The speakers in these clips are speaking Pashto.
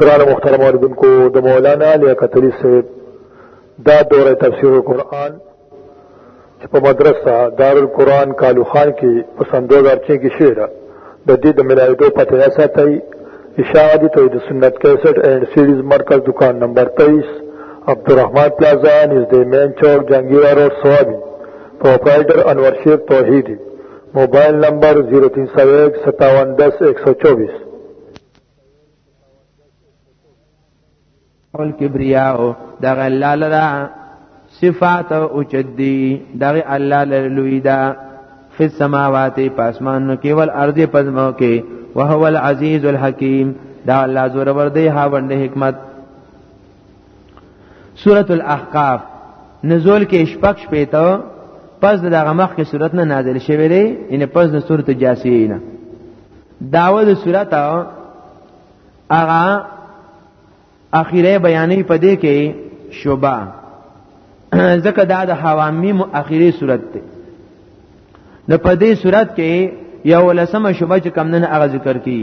گران مخترم آردن کو دا مولانا لیا قتلی سے دا دور تفسیر قرآن چپا مدرسہ دار القرآن کالو خان کی پسند دوزار چین کی شعر د دې د ملاویدو پته یا ساتي اشاعه دي توحید سنت 61 اینڈ سیریز مرکز دکان نمبر 23 عبدالرحمن پلازا نزد مین چوک جنگیرا روډ سوابي پرپرایټر انور شیر توحیدی موبایل نمبر 03015710124 اول کبریاو دغه الله لرا صفات او چدی دغه الله لرا لوی دا فی السماوات پاسمانو کې ول ارض پزمو کې وهو العزیز الحکیم دا الله زور ور دی هاوند حکمت سورۃ الاحقاف نزول کې شپږ شپې ته پس دغه مخ کې صورت نه نازل شوه دی ان پس د سورۃ جاسیه نه داوود سورۃ اغا اخیره بیانې په دې کې شوبا ځکه دا د حوامیم اخیری صورت دی نو په دې صورت کې یو لسمه شوبه چې کم نه اغا ذکر کی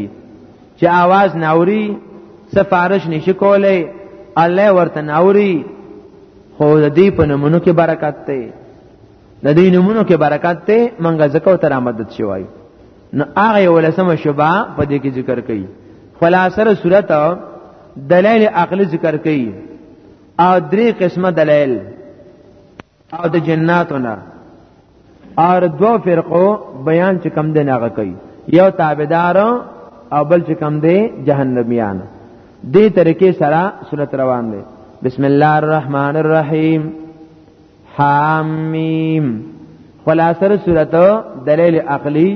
چې आवाज ناوري سفارش نشي کولای الله ورته ناوري خو د دې په نمونو کې برکت دی د دې نمونو کې برکت دی منګه زکو تر آمدد شوی نو هغه ولسمه شوبه په دې کې ذکر کړي خلاصره صورت دلایل عقلی ذکر کړي او درې قسمه دلایل او د جناتونه اور دو فرقو بیان چې کم دی ناغه کوي یو تابعدار او بل چې کم دی جهنميان دې طریقې سره صورت روان دی بسم الله الرحمن الرحیم حامیم خلاصه صورت دلیل عقلی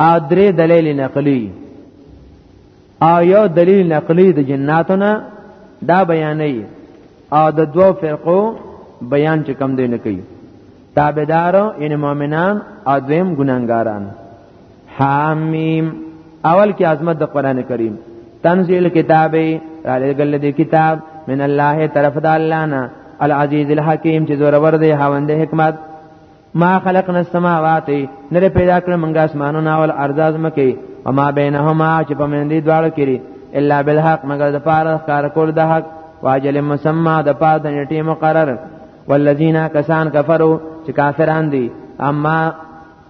او درې دلیل نقلی او یو دلیل نقلی د جناتونه دا بیانې او د دوو فرقو بیان چې کم دی نه کوي تابعدار یعنی مؤمنان او دویم ګناګاران حامیم اول کې عظمت د قران کریم تنزيل کتاب را لګل دي کتاب من الله طرف د الله نه العزيز الحكيم چې زور ور دي هاوند حکمت ما خلقنا السماوات نره پیدا کړ منګه اسمانونه او الارض ازمکه او ما بینهما چې په من دي دواړو کې الا بالحق مگر د پاره کار کول د حق واجل مسمى د پاره د نیټه مقرر والذین کسان کفروا چې کافران دي اما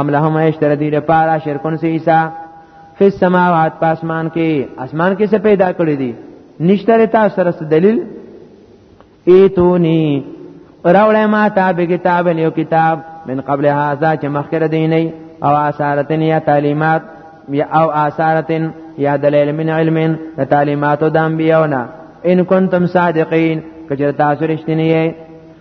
ام لهم اشتر دی لپاره شرکون سی عیسی فی السماوات پاسمان کې اسمان کې څه پیدا کړی دی نشتره تاسو سره دلیل ایتونی راوړې ما ته به کتاب یو کتاب من قبل هذا چې مخکره دیني او آثارتن یا تعلیمات یا او آثارتن یا دلیل من علم د تعلیماتو د انبیاونه ان کنتم صادقین کچر تاسو رښتینی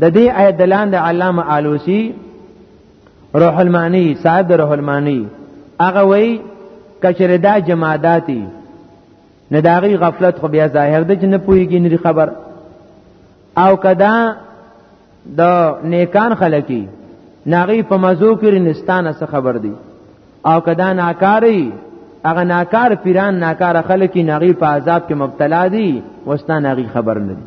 د دې آیت دلان د علامه آلوسی روح المانی صاحب د روح المانی هغه وای کچره دا جماداتی نه داغي غفلت خو بیا ظاهر ده چې نه پوهیږي نه خبر او کدا د نیکان خلکی ناغي په مزو کې رنستانه څه خبر دی او کدا ناکاری هغه ناکار پیران ناکار خلکی ناغي په عذاب کې مبتلا دي وستا ناغي خبر نه دی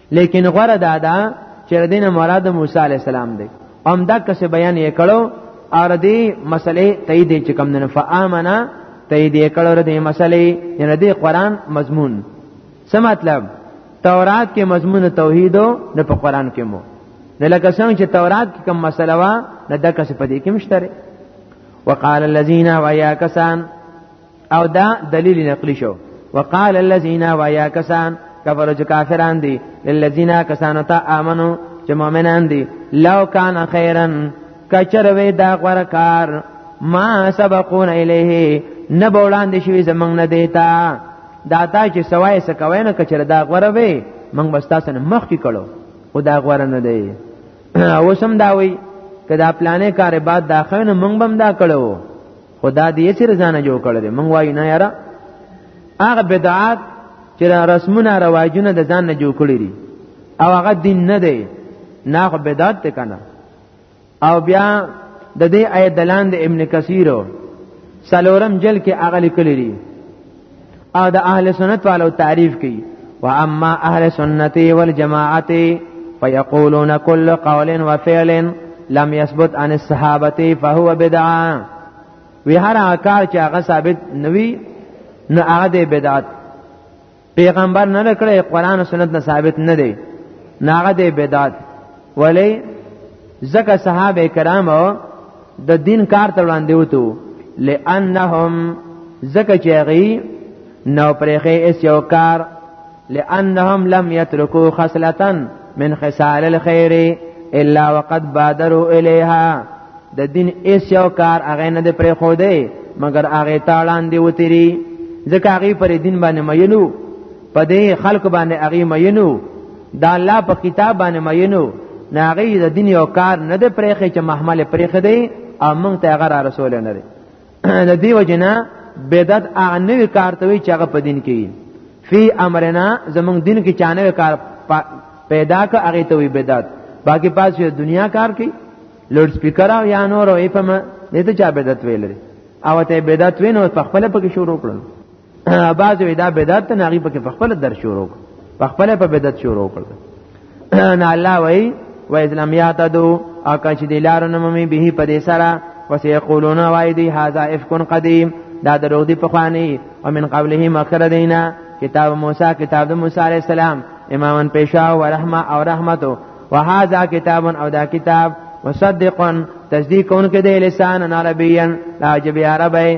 لیکن غره دا دا چې دینه مراد موسی علی السلام دی هم دا کس بیان یې کړو اور دې مسلې تایید چې کم نه فآمنا تایید یې کړو دې مسلې یعنی دې قران مضمون څه مطلب تورات کې مضمون توحید او نه په قران کې مو نه لکه څنګه چې تورات کې کوم مسله وا نه د کس په دې کې مشتره وقال الذين ويا كسان او دا دلیل نقلی شو وقال الذين ويا کسان کفر چې کافران دي للذین کسانو ته امنو چې مؤمنان دي لو کان خیرا کچر وې دا غوړه کار ما سبقون الیه نه بولان دي شوی زمنګ نه دیتا دا تا چې سوای سکوي نه کچر دا غوړه وې موږ بس تاسو نه مخ کې کړو او دا غوړه نه دی اوسم دا وی کدا پلانې کار بعد داخله موږ بم دا کړو خدا دې چې رضانه جوړ کړل مونږ وایو نه یاره هغه بدعات چې رسمونه رواجونه د ځان نه جوړ کړی دي او هغه دین نه دی نه خو بدعت ته کنه او بیا د دې آیت دلان د ابن کثیر سلورم جل کې هغه لیکلی دي او د اهل سنت والو تعریف کوي واما اهل سنت والجماعت فيقولون كل قول وفعل لم يثبت عن الصحابه فهو بدعه وی هر کار چې هغه ثابت نوي نه هغه د بدعت پیغمبر نه کړی قران او سنت نه ثابت نه دی نه هغه د بدعت ولی زکه صحابه کرام د دین کار ته وړاندې وته لانهم زکه چې غي نو پرېخه اس یو کار لانهم لم يتركوا خصله من خصال الخير الا وقد بادروا اليها د دین اس یو کار هغه نه پرې خو دی مګر هغه تاړان دی وتری ځکه هغه پر دین باندې مینو په دې خلق باندې هغه مینو دا الله په کتاب باندې مینو نه هغه د دین یو کار نه دی پرېخې چې محمل پرېخې دی او موږ ته هغه را رسول نه دی د دې وجنه بدعت هغه نوې کار ته وی چې هغه په دین کې فی امرنا زموږ دین کې چانه کار پیدا ک هغه ته وی بدعت باقی پاس دنیا کار کې لوډ سپیکر او یا نور او ایفم دې ته چا بدعت ویل او ته بدعت وینو په خپل پکې شروع کړل بعض وی دا بدعت نه غي پکې په خپل در شروع په خپل په بدعت شروع کړ نه الله وای و اسلام یاتدو اکه چې دلارو نمې به په دې سره وسيقولون وای دی هاذا افکن قدیم دا دروغ دی په خوانی او من قبله مخکره دینا کتاب موسی کتاب د موسی علی السلام امامن پیشا و رحمه او رحمتو وهذا کتاب او دا کتاب مصدقا تصدیق کون کې د لسان عربین لا جبی عربی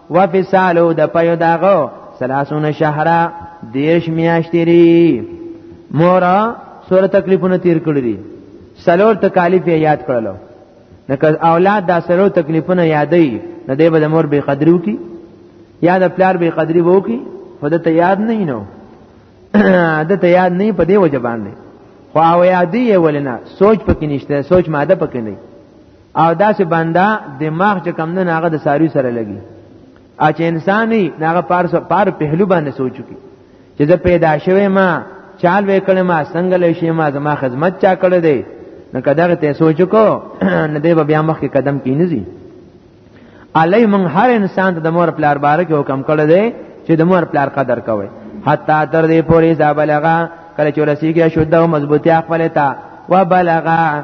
وفصالو د پيو داغو سلاسون شهرا دیرش میاشتې لري مورا سور تکلیفونه تیر کړی دي سلور تکالیف یاد کړلو نکه اولاد دا سلور تکلیفونه یادې نه دی به د مور به قدرو کی یا د پلار به قدرې وو کی فدته یاد نه نو دته یاد نه په دی وجه باندې خو او یادې ولنه سوچ پکې نشته سوچ ماده پکې نه او دا چې بندا دماغ چې کم نه هغه د ساری سره لګي ا چې انسان نه هغه پار پار پهلو باندې سوچو کی چې زه پیدا شوه ما چال وکړم ما څنګه لې شي ما زما خدمت چا کړې دی نو کداغه ته سوچو کو نه دی بیا مخ کې قدم کینځي علی من هر انسان ته د مور پلار باره کې حکم کړی دی چې د مور پلار قدر کوي حتی تر دې پورې ځا بلغه کله چې رسیږي شوده او مضبوطی خپل ته و بلغه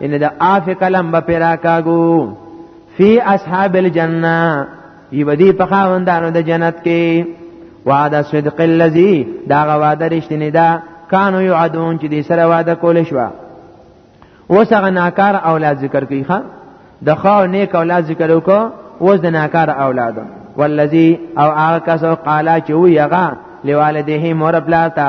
ان د آف کلم به پیرا کاګو فی اصحاب الجنه ای بدی په خاوندانو د جنت کې وعده صدق الذی دا وعده رښتینی ده کانو یعدون چې دې سره وعده کول شو اوس هغه ناکار اولاد ذکر کوي ښا د خو نیک اولاد ذکر وکړو اوس د ناکار اولاد والذي او هغه کس قالا چې وی هغه لوالده مور بلاتا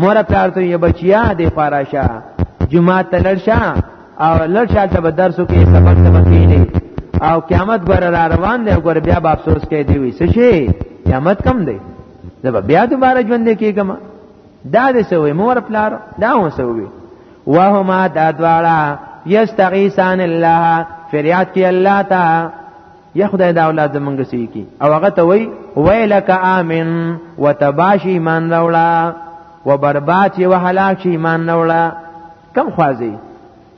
مور پلار ته یې بچیا دې پاراشه جمعه ته لړشه او لړشه ته به درسو کې سبق سبق کېږي او قیامت ګور را روان دی ګور بیا به افسوس کوي دی وي څه شي قیامت کم دی زه به بیا دوباره ژوند کېږم دا دې سوې مور پلار دا و سوې وهما دا دواړه یستغیثان الله فریاد کی الله تعالی یا خدای دا اولاد زمونږ سی کی او هغه ته وای ویلک امن وتباش ایمان راوړه و برباد شي وهلاک شي ایمان راوړه کم خوازي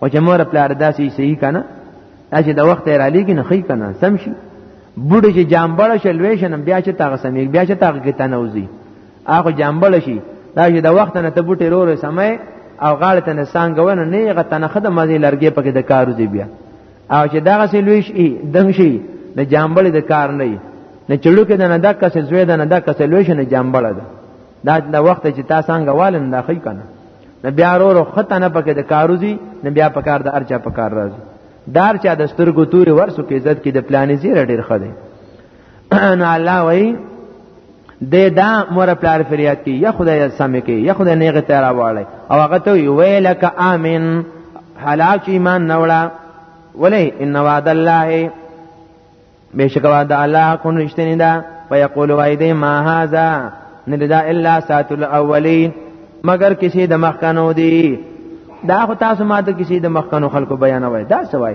او چې مور پلار داسې صحیح کنه چې د وخت را لګي نه خی کنه سم شي بوډه چې جامبړ شل ویشن بیا چې تاغه سمې بیا چې تاغه کې تنوزي هغه جامبړ شي دا چې د وخت نه ته بوټي رورو سمې او غاړه ته نه سانګونه نه غته نه خدمت لرګي پکې د کارو دی بیا او چې دغه سي لوی شي دنګ شي نه جامبل د کار نه نه چړو کې نه دک څه زوی نه دک څه لوی شي نه جامبل ده دا د وخت چې تاسو څنګه والم نه خی کنه نه بیا ورو خطه نه پکې د کاروزی نه بیا پکار د ارچا پکار راځي دار چا د سترګو توري ورسو کې عزت کې د پلانې زیره ډیر خده نو الله وای د دا مور پلار فریاد کی یا خدای سم کی یا خدای نیغه تیر واړی او هغه ته ویلک امین هلاک ایمان نوړه ولی ان وعد الله بشک وعد الله کو نشتنی دا ويقول وایدی ما هذا نددا الا سات الاولین مگر کسی د مخکنو دی دا خو تاسو ماته کسی د مخکنو خلکو بیانوي دا سوای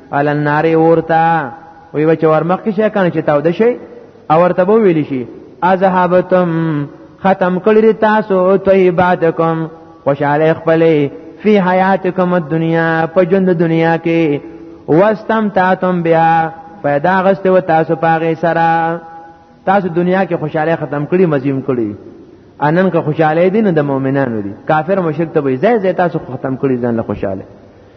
علی النار ورتا وی بچ ورمخ کې شي کنه چې تاو د شي او ورته به ویل شي اذهبتم ختم کړی تاسو طیباتکم خوشاله خپلې فی حیاتکم الدنیا په ژوند دنیا کې واستمتعتم بیا پیدا غسته و تاسو پاغه سره تاسو دنیا کې خوشاله ختم کړی مزیم کړی انن که خوشاله دي نه د مؤمنانو دي کافر مشرک ته وي زې زې تاسو ختم کړی ځان له خوشاله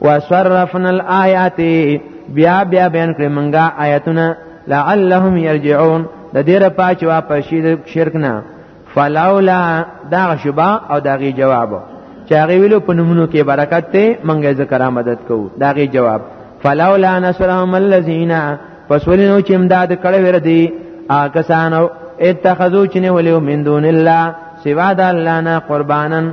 وصرفنا الآیات بیا بیا بیان کړی منګه آیاتونه لعلهم يرجعون د دې را پاچ واپس شي شرک نه فلولا دا شبا او داغي جواب چاغي ویلو په نمونو کې برکت ته منګه ذکر مدد کوو داغي جواب فلولا نصرهم الذين فسولنو چې امداد کړه ور دي آکسانو اتخذو چنه ولیو من دون الله سوا د الله نه قربانن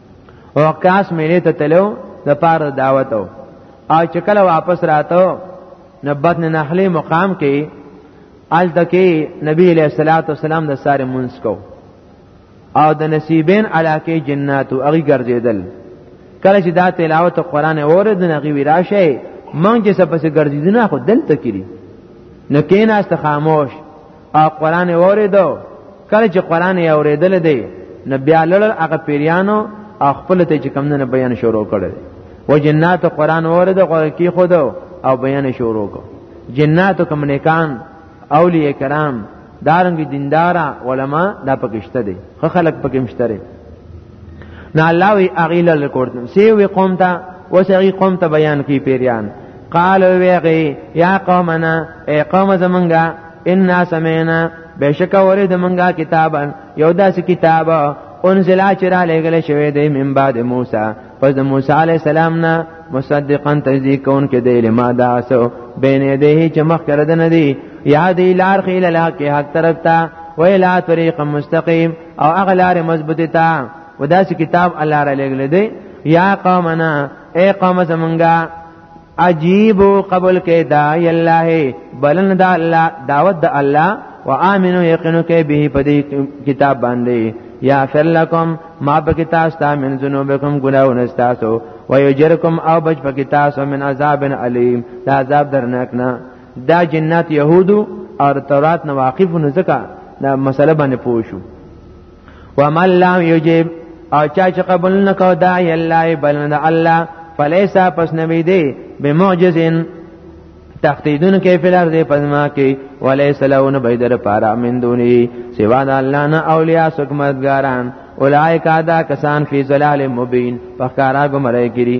او عکاس میلې ته تلو د پاره دعوت او چې کله واپس راتو نبت نه نخلي مقام کې ال دکی نبی علیہ الصلوۃ والسلام د ساره منس کو او د نصیبین علاقه جناتو اغي ګرځیدل کله چې دا تلاوت قرآن اورید نه غي وراشه مونږ چې سپسې ګرځیدنه خو دلته کړي نو کیناست خاموش او قران اوریدو کله چې قران یې اوریدل دی نو بیا لړل هغه پیریانو خپل ته چې کم نه بیان شروع کړي و جنات قران اورید خو کی خود او بیان شروع کو جنات کوم نیکان اولیاء کرام دارنګ دیندارا علما دا پکشته دي خلک پکې مشتره نه الله وی اغیل الکوردن سی وی قوم ته وسغی قوم ته بیان کی پیریان قال ویغی یا قومنا ای قوم زمنګا ان سمینا بشک ورې د منګه کتابن یو داسې کتاب انزل اچرا لګل شوی دی من بعد موسی پس د موسی علی السلام نه مصدقا تصدیق کون کې دی لما دا سو بین یده چې مخ کړه د ندی یاد لار خیل لا کې حق طرف ته ویلا طریق مستقیم او هغه لارې مضبوطه تا وداسې کتاب الله را لګل دی یا قومنا اے قوم زمونږه عجیب قبول کې دا الله بلن دا الله دعوت د الله وامنو یقینو کې به په دې کتاب باندې یا فر لکم ما پکی تاسو ته من ذنوبکم گناهونه تاسو و یجرکم او بچ پکی تاسو من عذاب الیم دا عذاب درناک نه دا جنات يهودو او تورات نه واقف نه ځکه دا مسله باندې پوه شو ومن لم يجب او چا چې قبول نکاو داعی الله بلند الله فلیسا پس نبی دی بمعجزن تختیدون کې فلر دی پزما کې ولیس لون بیدر پارا من دونی سوا د الله نه اولیاء سکمتګاران اولائک ادا کسان فی ظلال مبین فخارا گمراه کری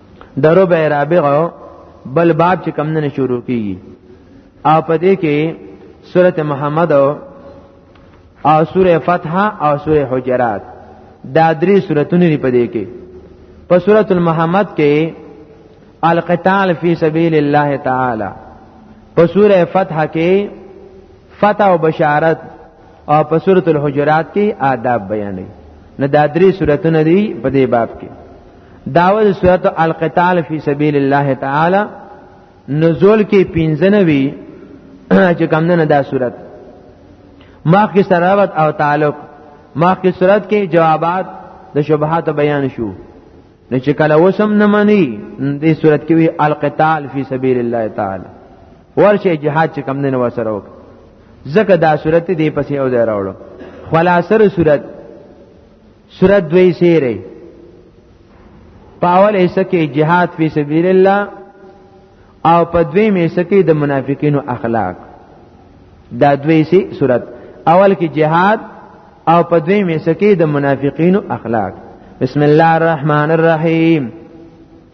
درو به رابغه بل باب چې کم نه شروع کیږي او په دې کې سورته محمد او او سوره فتح او سوره حجرات دا درې سوراتونه لري په دې کې په سوره المحمد کې القتال فی سبیل الله تعالی په سوره فتح کې فتح او بشارت او په سوره الحجرات کې آداب بیانې نه دا درې سوراتونه دي په دې باب کې داول سورت القتال فی سبیل الله تعالی نزول کې پینځنوي چې کوم نه دا صورت ماخ کې سراوت او تعلق ماخ کې صورت کې جوابات د شبهات بیان شو نو چې کله وسم نه مني دې صورت کې وی القتال فی سبیل الله تعالی ورشه جهاد چې کم نه وسره وک زکه دا صورت دې پسې او ځای راوړو خلاصره صورت سورت دوی سیره پاول ایسه کې جهاد فی سبیل الله او په دوی میسه کې د منافقینو اخلاق دا دوی سی صورت اول کې جهاد او په دوی میسه کې د منافقینو اخلاق بسم الله الرحمن الرحیم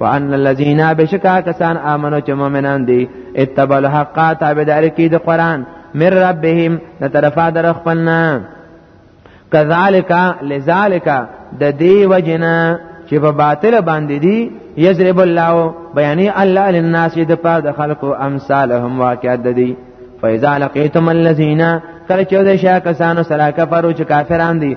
وان الذين بشکا کسان امنو چې مؤمنان دي اتبع الحق تابعدار کی د قران من ربهم د طرفا در خپلنا کذالک لذالک د دی وجنا چې په باطل باندې دي یضرب الله بیان الله للناس د پاره د خلقو امثالهم واقعات دي فاذا لقيتم الذين کله چې د شا کسانو سره کفرو چې کافران دي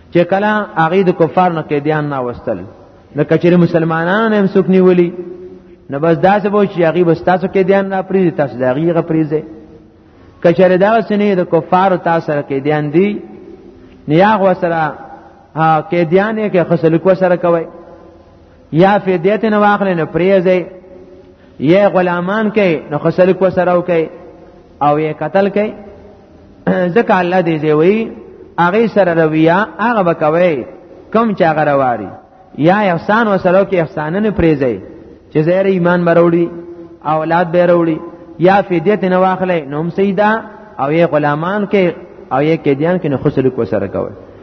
چې کله هغه د کفار نه قیدیان نه وستل نو کچره مسلمانانو هم سکنی ولی نو بس داسې وو چې هغه بس تاسو کې دیان نه پریږي تاسو دا غیغه پریږي کچره دا سنې د کفار تاسو سره کې دیان دی نیا غو سره کې دیان یې کې خسل کو سره کوي یا فدیت نه واخلې نه پریږي یا غلامان کې نو خسل کو سره وکي او یې قتل کې ځکه الله دې دی وی هغه سره رویا هغه بکوي کم چې هغه رواري یا احسان وسلو کې احسان نه پریزي چې زهره ایمان مروړي اولاد به وروړي یا فدیت نه واخلې نوم سیدا او یې غلامان کې او یې کېدیان کې نه خسل کو سره کوي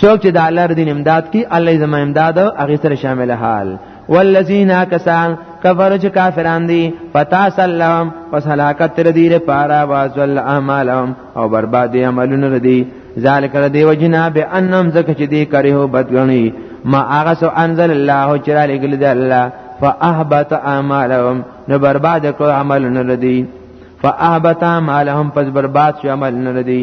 څوک چې د الله دین امداد کی الله زما امداد او هغه سره شامل حال والذین کسان کفر چې کافران دي پتا سلام پس هلاکت تر دې لپاره وازل اعمالهم او بربادي عملونه ردي ذالک ردی وجنا به انم زکه چې دې کړي هو بدګنی ما هغه سو انزل الله چې را لګل دی الله فاحبط اعمالهم نو برباد کړ عملونه ردي فاحبط اعمالهم پس برباد شو عملونه ردي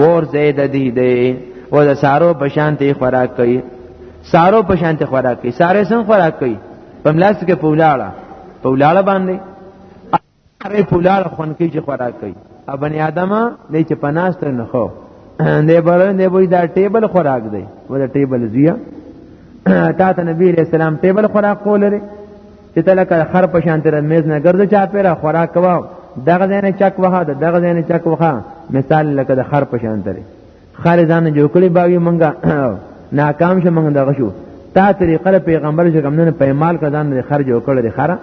ور زید دی دی او د سارو په شانتي خوراک کوي سارو په شانتي خوراک کوي ساره څنګه خوراک کوي په ملاس کې پولاړه پولاړه باندې هغه پولاړه خون کې چې خوراک کوي ا بنی ادمه نه چې پناست نه خو نه بره نه وای دا ټیبل خوراک دی ولا ټیبل زیه تا ته نبی رسول الله ټیبل خوراک کول لري چې ته لکه خر په شان تر میز نه ګرځې چا پیره خوراک کوه دغه ځای نه چک وها دغه ځای نه چک وها مثال لکه د خر په شان ترې خر ځان جوړ کړی باوی مونږه ناکام شو مونږ دغه شو تا طریقه له پیغمبر چې کوم نه پیمال کړه نه خر جوړ کړی دی خره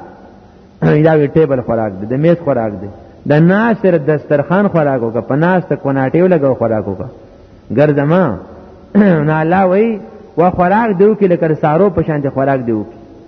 دا وی ټیبل خوراک دی د میز خوراک دی د ناصر دسترخوان خوراک وکړه په ناست کوناټیو لګو خوراک وکړه ګرځما نه لا وی و خوراک دیو کې لکه سارو په شان دي خوراک دیو کې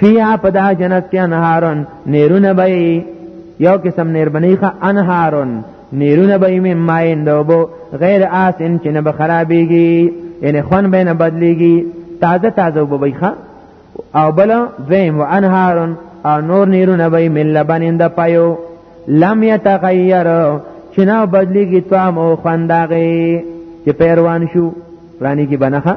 فیها پدا جنت کې انهارن نیرونه به یو قسم نیر بنیخه انهارن نیرونه به می ماین دوبو غیر آسن چې نه به خرابېږي یعنی خوان به نه بدلېږي تازه تازه وبو بیخه او بل دویم و انهارن او نور نیرونه به من لبن اند پایو لم یتغیر چې نه بدلېږي طعم او خوان داغه چې پیروان شو رانی کی بنخه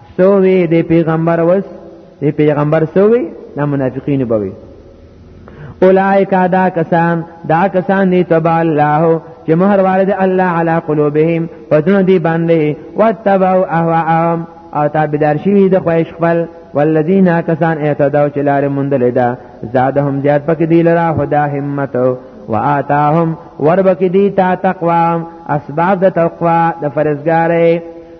سووی دی پیغمبر وس دی پیغمبر سووی دا منافقین بوي اولائک دا کسان دا کسان دی تبع الله چې مهر والد الله علی قلوبهم پسونه دی باندې وتبعوا اهواهم او تابعدار شوی د خواهش خپل والذین کسان اعتدوا چې لار مندل ده زادهم زیاد پکې دی لرا خدا همت و آتاهم وربکې دی تا تقوا اسباب د تقوا د فرزګارې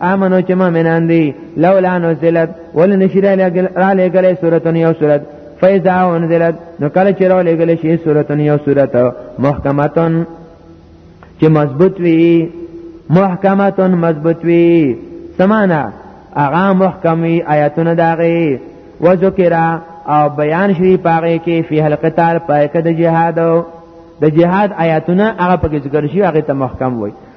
امنو چې مؤمنان دي لولا نزلت ول نشیر را لګلې سورته یو سورته فیضا انزلت نو کله چې را لګلې شي سورته یو سورته محکمتون چې مضبوط وي محکمتون مضبوط وي سمانا اغا محکمی آیاتونه داغي وذکر او بیان شوی پاره کې فی القتال پای کې د جهاد د جهاد آیاتونه هغه په ذکر شي هغه ته محکم وي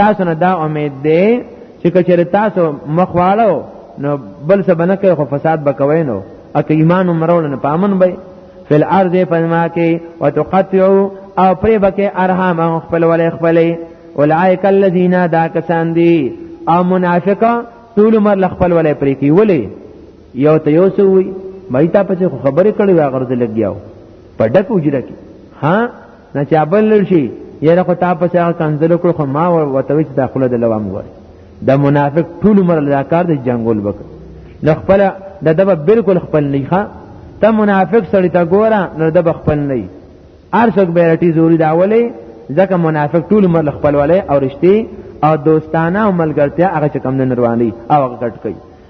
تاسو نه دا امید دی چې کچره تاسو مخواړو نو بل څه بنه کوي خو فساد بکوي نو اته ایمان مرول نه پامن به فل ارض پنما کې وتقطعوا او پرې بکې ارحام خپل ولې خپلې اولائک الذین دا کسان دي او منافقه ټول مر خپل ولې پرې کې ولې یو ته یو سوی مې تا په خبرې کړې واغرځ لګیاو په ډکه وجره کې ها نه چې ابل شي یره خو تا په څیر کنځل کړ خو ما وتوي چې داخله د لوام ګور د منافق ټول عمر لا کار د جنگول بک نو خپل د دبه بالکل خپل نه ښه ته منافق سړی ته ګوره نو د خپل نه ارشک بیرټی زوري دا ولی ځکه منافق ټول مر خپل ولی او رښتي او دوستانه او ملګرتیا هغه چې کم نه رواني او هغه کټ کوي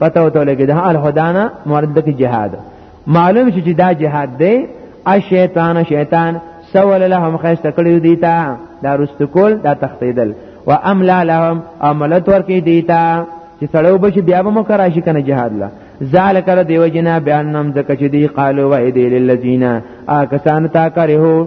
پته وته لګي د الهدانا مراد د جهاد معلوم شي چې دا جهاد دی ا شیطان شیطان سول لهم خیست کړی دی تا دا رست کول دا تختیدل و املا لهم عملت ورکی دی تا چې سړیو بشي بیا به مو کراشي کنه جهاد لا ذالک ر دیو جنا بیان نم زکه چې دی قالو و ایدی للذین آکسان تا کرهو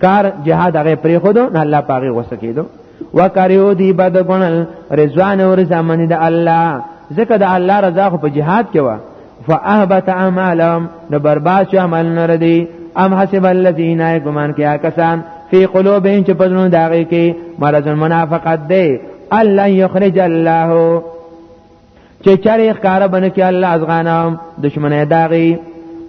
کار جهاد هغه پرې خو نو الله پاغه غوسه کېدو وکریو دی بد ګڼل رضوان او رضا منی د الله ځکه د الله رضا خو په جهاد کې و فاهبت اعمالهم نو برباد شو عمل نه ردی ام حسب الذين يكمن کیا کسان فی قلوبهم چې پزنو داږي کې مرض منافقت دی الله یخرج الله چې چاري ښکارا بنه کې الله ازغانم دشمنه داغي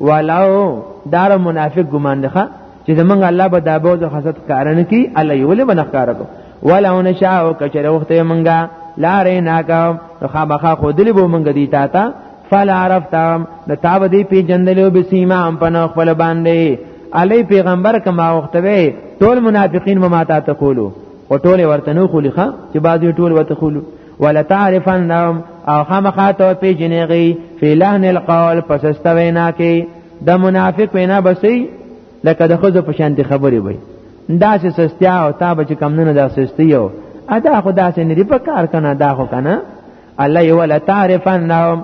ولو دار منافق ګمان نه چې زمونږ الله به دا بوز حسد کارن کی الله یو له بنخکار کو ولا ان شاء کچره وخت مونږه لارې ناکم خامخا خودلی بو مونږ دی تا تا فلا عرفتم د تاب دی پی جندلو به سیما هم پنه خپل باندې علی پیغمبر کما وخت وی ټول منافقین مماتا تقولو او ټول ورته نو خلیخه چې بعضی ټول ورته خلو ولتعرفنهم او خامخا ته پیجنېږي فی لحن القول پس استوینا کې د منافق وینا بسې لکه د خزو په شان دي خبرې وي دا چې سستیا او تا به چې کم نه دا سستی او ادا خدا سي نه په کار کنه دا خو کنه الله یو لا تعرفنهم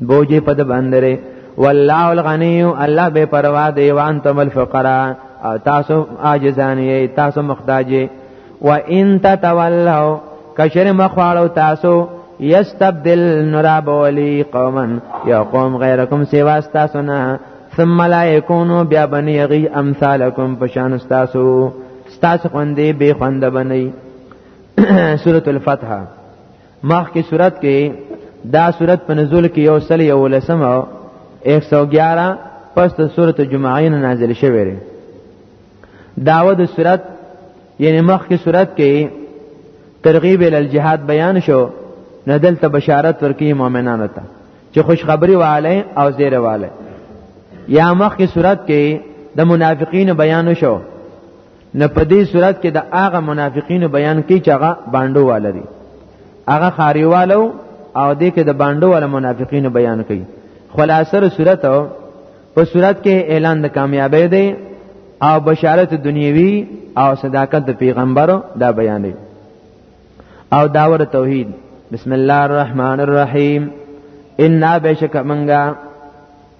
بوجه په د باندې والله الغنی الله به پروا دی وان تم الفقراء او تاسو عاجزان یې تاسو محتاج یې و ان تتولوا کشر مخواړو تاسو یستبدل نراب ولی قوما یا قوم غیرکم سوا تاسو نه ثم لا یکونو بیا بنی غی امثالکم پشان تاسو تاسو خوندې به خوند بنئ سورۃ الفتح مخ کی صورت کې دا صورت په نزول کې یو سل یو لسم او 111 پس د سورۃ جمعه نه نازل شوی دی داوود صورت یعنی مخ کی صورت کې ترغیب ال الجهاد بیان شو نه دلته بشارت ورکی مؤمنانو ته چې خوشخبری والے او زیر والے یا مخ کی صورت کې د منافقین بیان شو نه په دې صورت کې د هغه منافقینو بیان کوي چې هغه باندو والا دي هغه خاریوالو او دې کې د باندو والا منافقینو بیان کوي خلاصره صورت په صورت کې اعلان د کامیابی دی او بشارت دنیوي او صداقت د پیغمبرو دا بیان دی او داور توحید بسم الله الرحمن الرحیم ان بشک منګه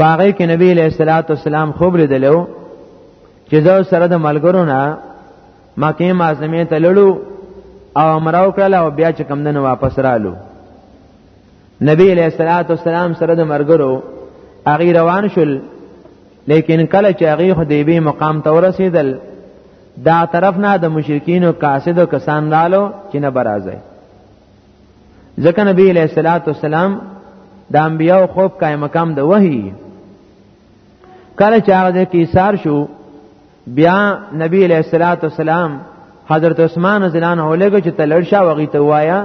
پاغه کې نبی علیہ الصلوۃ والسلام خوب لیدلو چې دا سره د ملګرو نه مکه معظمه ته لړو او امراو کړل او بیا چې کم دنه واپس رالو نبی علیہ الصلوۃ والسلام سره د مرګرو اغي روان شول لیکن کله چې اغي حدیبی مقام ته ورسېدل دا طرف نه د مشرکین او کاسد کسان رالو چې نه برازي ځکه نبی علیہ الصلوۃ والسلام د انبیاو خوب قائم مقام د وحی کله چې هغه د کیسار شو بیا نبی علیہ الصلوۃ والسلام حضرت عثمان زلان هولګه چې تلړ شا وغی ته وایا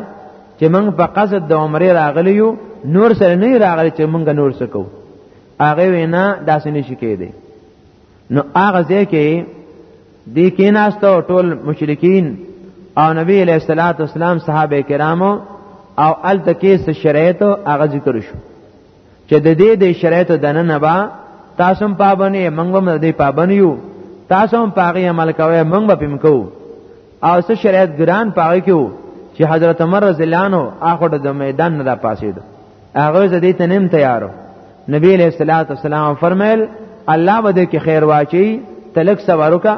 چې موږ په قصد د عمره راغلیو نور سره نه راغلی چې موږ نور سکو هغه وینا داسې نشي کېدی نو هغه ځکه دی کیناستو ټول مشرکین او نبی علیہ الصلوۃ والسلام صحابه کرامو او ال تکیس شرایط هغه ذکر شو چې د دې د شرایط دنه نه با تاسو پابنی منګو مې دې پابنی یو تاسو هم پاغي عمل کوي موږ به پم کوو او څه شریعت ګران پاغي کو چې حضرت عمر رضی الله عنه اخو د میدان نه را پاسید هغه زه دې تنیم تیارو نبی علیہ الصلوۃ والسلام فرمایل الله به دې کې خیر واچي تلک سوارکا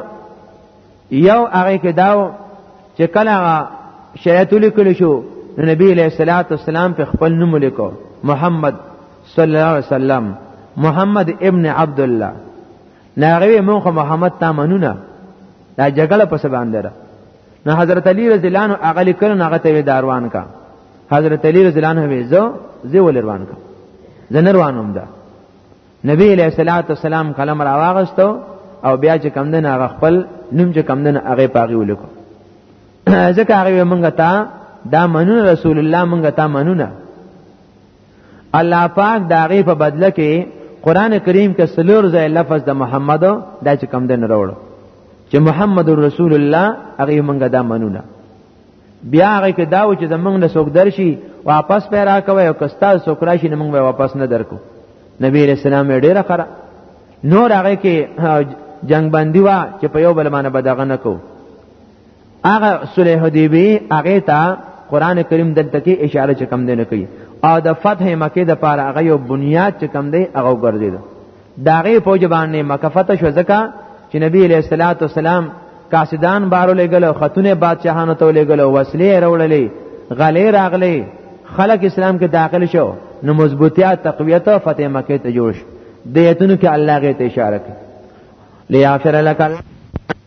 یو هغه کې داو چې کله شریعت لیکل شو نبی علیہ الصلوۃ والسلام په خپل نوم لیکو محمد صلی الله علیه وسلم محمد ابن عبد الله ناغوی مونږ محمد تا منونه دا جګړه په سبا اندره نو حضرت علی رضی الله عنه هغه لیکل نه غته وی داروان کا حضرت علی رضی الله عنه وی زو زی ول روان کا زنه روانم ده نبی علیہ الصلوۃ والسلام قلم را واغستو او بیا چې کم دن هغه خپل نوم چې کم دن هغه پاغي ولیکو ځکه هغه مونږ ته دا منون رسول الله مونږ ته منونه الله پاک دا غي په بدله کې قران کریم کې سلور ځای لفظ د محمد دا چې کم دین راوړ چې محمد رسول الله هغه مونږه دا منونه بیا هغه کې دا و چې زمونږ نه څوک درشي واپس پیرا کوي او کستا څوک راشي نه مونږ به واپس نه درکو نبی رسول الله ډیره خره نور هغه کې جنگ بندي وا چې په یو بل باندې بدغه نه کو هغه صلح حدیبی هغه ته قران کریم دلته کې اشاره چې کم دی نه کوي او د فتح مکه د پاره هغه یو بنیاد چې کم دی هغه ګرځید دا غي فوج باندې مکه فتح شو ځکه چې نبی علیہ الصلوۃ والسلام قاصدان بارو لګل خاتون بادشاہانو ته لګل وسلې راوللې غلې راغلې خلک اسلام کې داخل شو نو مضبوطیا تقویت او فتح مکه ته جوړ شو د یتونو کې الله غي ته اشاره کوي لیافر لك الله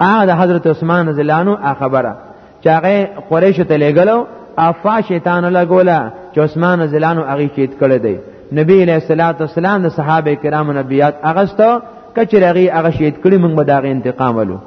هغه د حضرت عثمان رضی الله عنه خبره چې هغه قریش ته لګلو افا شیطان لګولا چې عثمان رضی الله عنه هغه کېد کړی دی نبی علیہ الصلوۃ والسلام د صحابه کرامو نبیات اغستو کچرغي هغه شهید کړي موږ به دا غي انتقام ولو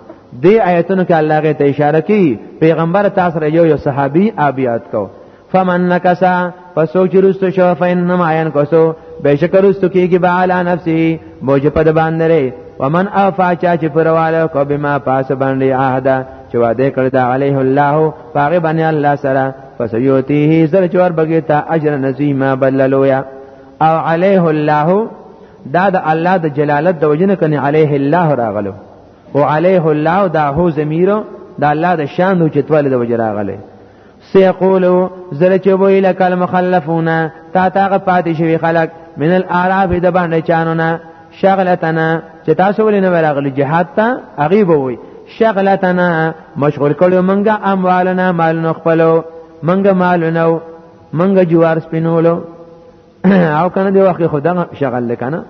دې آیتونو کې الله غي ته اشاره کوي پیغمبر تاسو یو یو صحابي آبیات کو فمن نکسا پسو چې رستو شو فینما ینکسو بشک رستو کېږي به علی نفسه بوج په د باندې لري ومن افا چا چې پرواله کو بما پاس باندې عهدا چې وعده کړی دا علیه الله پاغه باندې الله سره فسیوتیه زر چور بغیتا اجر نزیما بللویا او علیه الله دا د الله د جلالت د وجنه کني علیه الله راغلو او علیه الله دا هو ضمیر دا الله د شان او چتواله د وجه راغله سيقولو زله چې وی لکه المخلفون تا تاغه پاتې شوی خلک من الاعراف د باندې چانو نه شغلتنا چې تاسو ولې نه وراغلی جهاد ته هغه به وي شغلتنا مشغول کړو منګه اموالنا مالونه خپلو منګه مالونه منګه جوار سپینولو او کنه دی وخت خو دغه شغل لکنه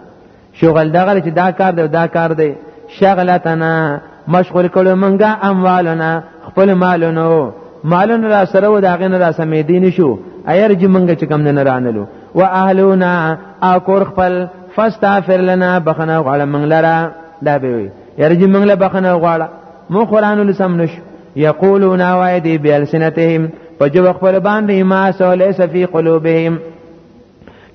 شغل دغه چې دا کار دی دا کار دی شغلتنا مشغول کړو منګه اموالنا خپل مالونو مالونو را سره و داغه نه را سمې دین شو ایر چې منګه چې کم نه رانلو و اهلونا اکور خپل فاستغفر لنا بخنا غړ منګ لرا دا به وي یرجی منګ له بخنا غړ مو قران لسم نشو یقولون وای دی بیلسنتهم په جو خپل باندې ما سولیس فی قلوبهم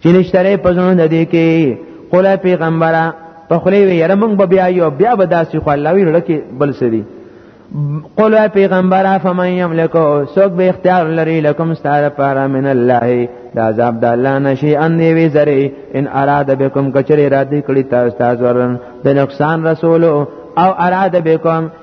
چې نشتره پزونه د دې کې قول پیغمبره په خلی وی یره مونږ به بیا یو بیا به داسې خو الله وی لکه بل سری قول پیغمبر فمن یملکو سوک به اختیار لري لکم ستاره پارا من الله د عذاب د الله نشي ان دی وی زری ان اراده بكم کچری را دي کړی تاسو تاسو ورن د نقصان رسولو او اراده بكم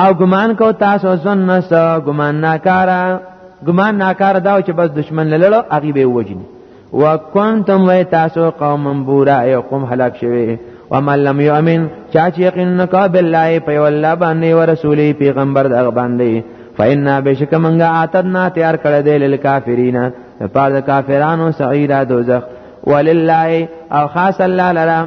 او ګمان کو تاسو ځن نس ګمان ناکارا ګمان ناکارا دا چې بس دشمن لړلو هغه به وجني وکنتم و تاسو قوم بورا یو قوم هلاک شوی و من لم یؤمن چا چې یقین نکا بالله په والله باندې او رسولي پیغمبر دغه باندې فإنا بشک منغا آتدنا تیار کړه دې لیل کافرین پاد کافرانو سعیرا دوزخ ولله او خاص الله لرا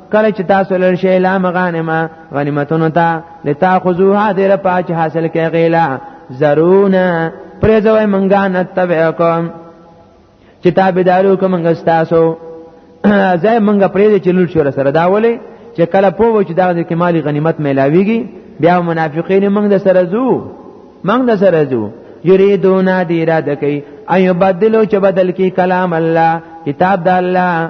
کله چې تاسو لړ شي لا مغانما غنیمتونو ته لتاخذوها دیر پاج حاصل کې غیلا زرونا پرځوي منګا نتبعکم چې تابعدارو کوم غستاسو زای منګه پرې چې لور شو سره دا ولې چې کله په و چې دا د مالی غنیمت ملاویږي بیا منافقین موږ د سره زو موږ د سره زو یریدون دی را دکی ایو بدلو چې بدل کی کلام الله کتاب د الله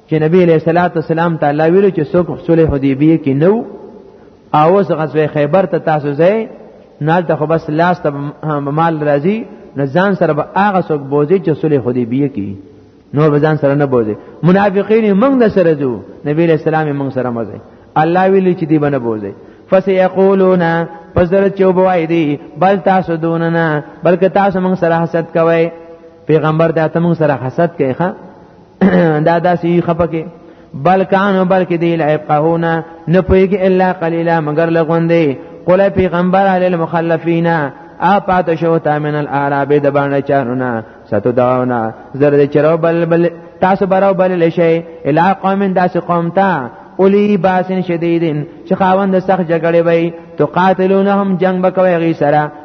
چې نبی علیہ الصلوۃ والسلام تعالی ویلو چې څوک صلح حدیبیه کې نو او اوس غزوه خیبر ته تاسو ځای نال ته خو بس لاس ته مال راځي نه ځان سره به هغه څوک بوزي چې صلح حدیبیه کې نور به ځان سره نه بوزي منافقین موږ نه سره ځو نبی علیہ السلام موږ سره مزه الله ویلی چې دی بنه بوزي فسيقولون پس در چوب وای دی بل تاسو دون نه بلکې تاسو موږ سره حسد کوئ پیغمبر دا ته موږ سره حسد کوي ښا دا داسې خپکه بل کانو بلکې دی لا يفقهون نه پويږي الا قليلا مگر لغوندې قل پیغمبر علی المخلفین ا پات شو تا من الاعراب د باندې چارونه ستو داونا زرد چرو بل بل تاسو براو بل لشي الا قوم داس قوم تا اولی باسن شدیدن چې خاوند سخت جګړه وي تو قاتلونهم جنگ بکوي غي سره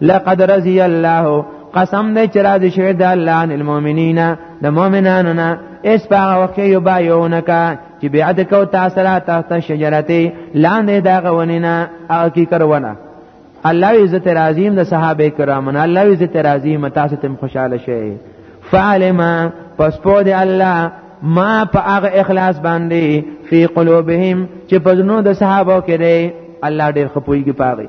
لقد رضي الله قسم دې چې راضي شوی د الله عن المؤمنین د مؤمنانو نه اس په وخت یو بایونکا چې بیعت کو تاسو را تحت شجرته لاندې دا غونینا او کی کرونه الله عزت رازیم د صحابه کرامو نه الله عزت رازیم تاسو تم خوشاله شي فعلم پس په دې الله ما په هغه اخلاص باندې فی قلوبهم چې پزنو د صحابه کې دی الله ډېر خپويږي پاغي